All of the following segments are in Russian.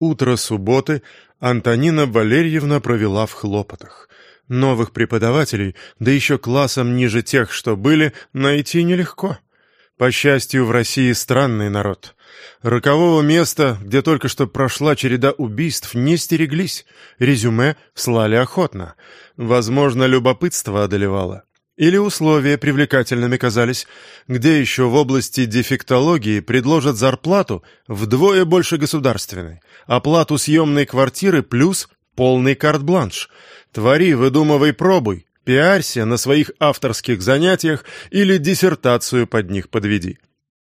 Утро субботы Антонина Валерьевна провела в хлопотах. Новых преподавателей, да еще классом ниже тех, что были, найти нелегко. По счастью, в России странный народ. Рокового места, где только что прошла череда убийств, не стереглись. Резюме слали охотно. Возможно, любопытство одолевало. Или условия привлекательными казались, где еще в области дефектологии предложат зарплату вдвое больше государственной, оплату съемной квартиры плюс полный карт-бланш. Твори, выдумывай, пробуй, пиарься на своих авторских занятиях или диссертацию под них подведи.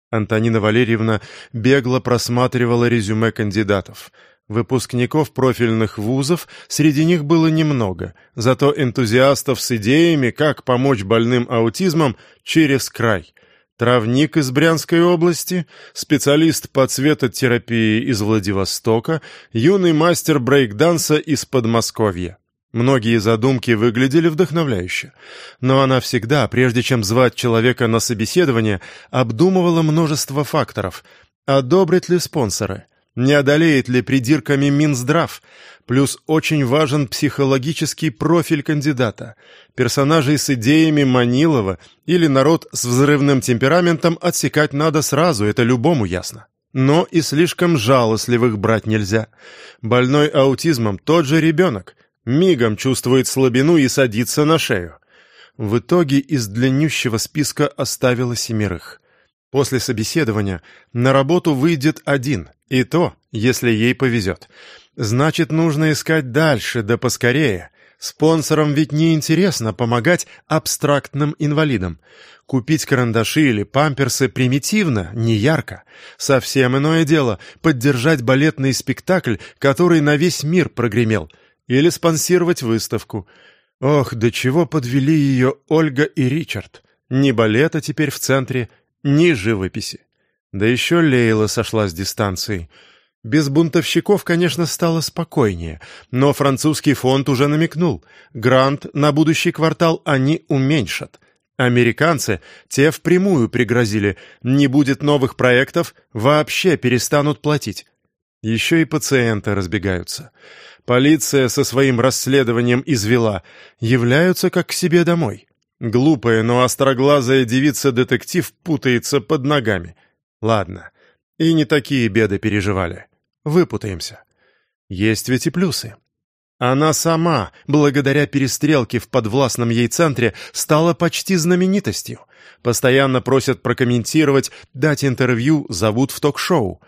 Антонина Валерьевна бегло просматривала резюме кандидатов — Выпускников профильных вузов среди них было немного, зато энтузиастов с идеями, как помочь больным аутизмом, через край. Травник из Брянской области, специалист по цветотерапии из Владивостока, юный мастер брейкданса из Подмосковья. Многие задумки выглядели вдохновляюще, но она всегда, прежде чем звать человека на собеседование, обдумывала множество факторов. Одобрят ли спонсоры? Не одолеет ли придирками Минздрав? Плюс очень важен психологический профиль кандидата. Персонажей с идеями Манилова или народ с взрывным темпераментом отсекать надо сразу, это любому ясно. Но и слишком жалостливых брать нельзя. Больной аутизмом тот же ребенок. Мигом чувствует слабину и садится на шею. В итоге из длиннющего списка оставила семерых. После собеседования на работу выйдет один, и то, если ей повезет. Значит, нужно искать дальше, да поскорее. Спонсорам ведь не интересно помогать абстрактным инвалидам. Купить карандаши или памперсы примитивно, не ярко. Совсем иное дело — поддержать балетный спектакль, который на весь мир прогремел. Или спонсировать выставку. Ох, до чего подвели ее Ольга и Ричард. Ни балета теперь в центре, ни живописи. Да еще Лейла сошла с дистанцией. Без бунтовщиков, конечно, стало спокойнее, но французский фонд уже намекнул. Грант на будущий квартал они уменьшат. Американцы, те впрямую пригрозили, не будет новых проектов, вообще перестанут платить. Еще и пациенты разбегаются. Полиция со своим расследованием извела, являются как к себе домой. Глупая, но остроглазая девица-детектив путается под ногами. Ладно, и не такие беды переживали. Выпутаемся. Есть ведь и плюсы. Она сама, благодаря перестрелке в подвластном ей центре, стала почти знаменитостью. Постоянно просят прокомментировать, дать интервью, зовут в ток-шоу.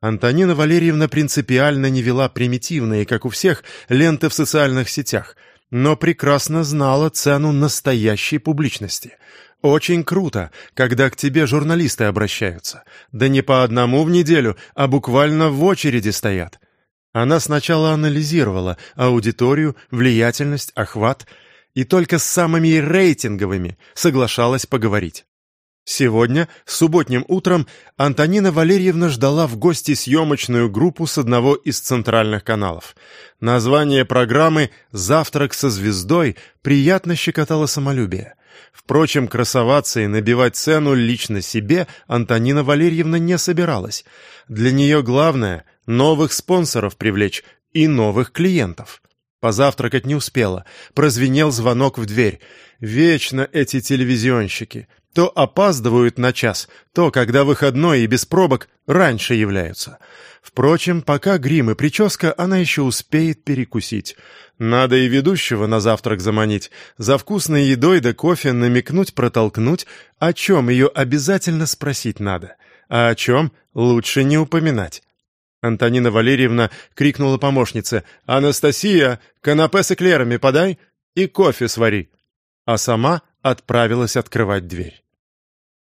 Антонина Валерьевна принципиально не вела примитивные, как у всех, ленты в социальных сетях — но прекрасно знала цену настоящей публичности. Очень круто, когда к тебе журналисты обращаются. Да не по одному в неделю, а буквально в очереди стоят. Она сначала анализировала аудиторию, влиятельность, охват, и только с самыми рейтинговыми соглашалась поговорить. Сегодня, субботним утром, Антонина Валерьевна ждала в гости съемочную группу с одного из центральных каналов. Название программы «Завтрак со звездой» приятно щекотало самолюбие. Впрочем, красоваться и набивать цену лично себе Антонина Валерьевна не собиралась. Для нее главное — новых спонсоров привлечь и новых клиентов. Позавтракать не успела. Прозвенел звонок в дверь. Вечно эти телевизионщики — то опаздывают на час, то, когда выходной и без пробок, раньше являются. Впрочем, пока грим и прическа, она еще успеет перекусить. Надо и ведущего на завтрак заманить, за вкусной едой да кофе намекнуть, протолкнуть, о чем ее обязательно спросить надо, а о чем лучше не упоминать. Антонина Валерьевна крикнула помощнице «Анастасия, канапе с эклерами подай и кофе свари», а сама отправилась открывать дверь.